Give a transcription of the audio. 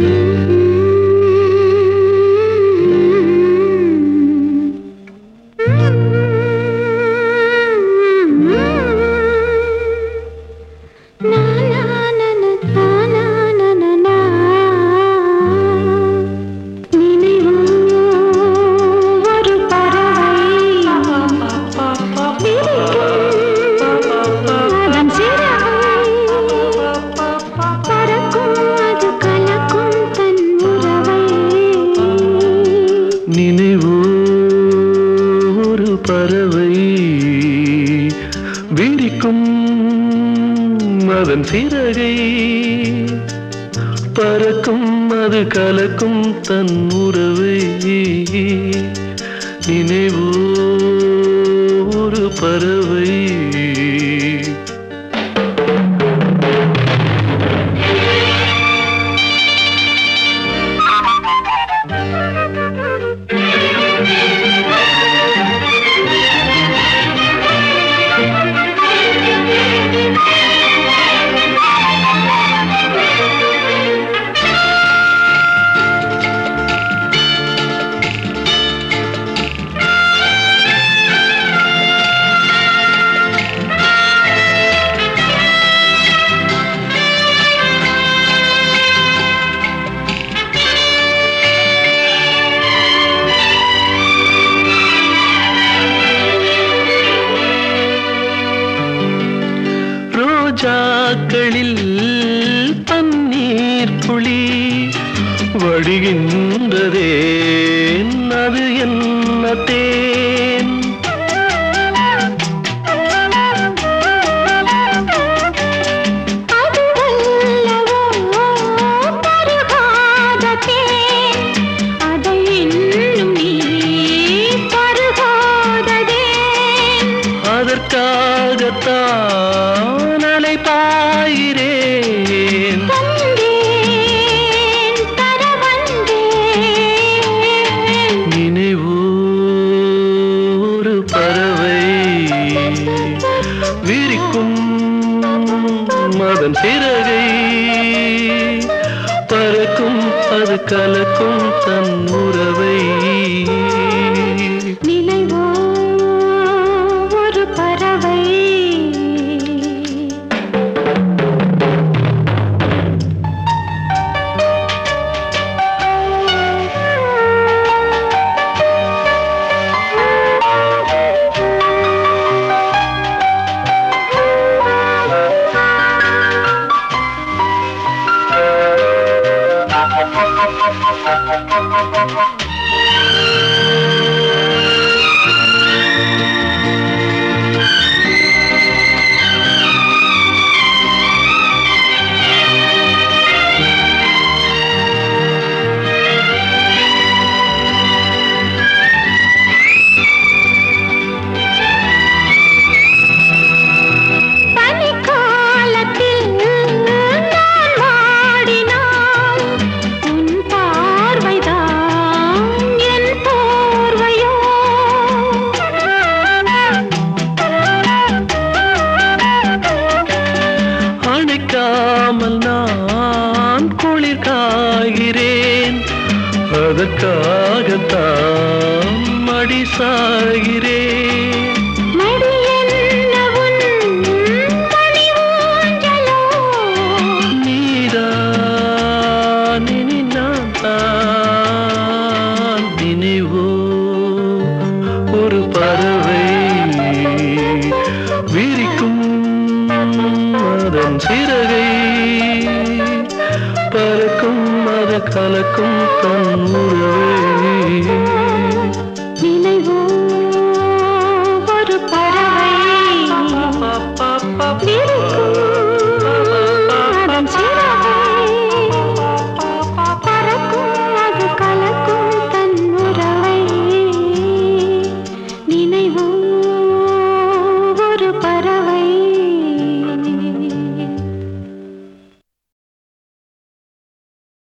நினைவோ பறவை விரிக்கும் அதன் சிறகை பறக்கும் அது கலக்கும் தன் உறவை. நினைவோ ஒரு பறவை. கண்களில் தண்ணீர் புளி வடிகின்றதே. விரிக்கும் அதன் சிறகை. பறக்கும் அது கலக்கும் தன் உறவை. Thank you. அதற்காகத்தான் மடி சாகிறேன் ஒரு பறவை விரிக்கும் அதன் சிறகை. பறக்கும் கலக்கும் தன் உறவை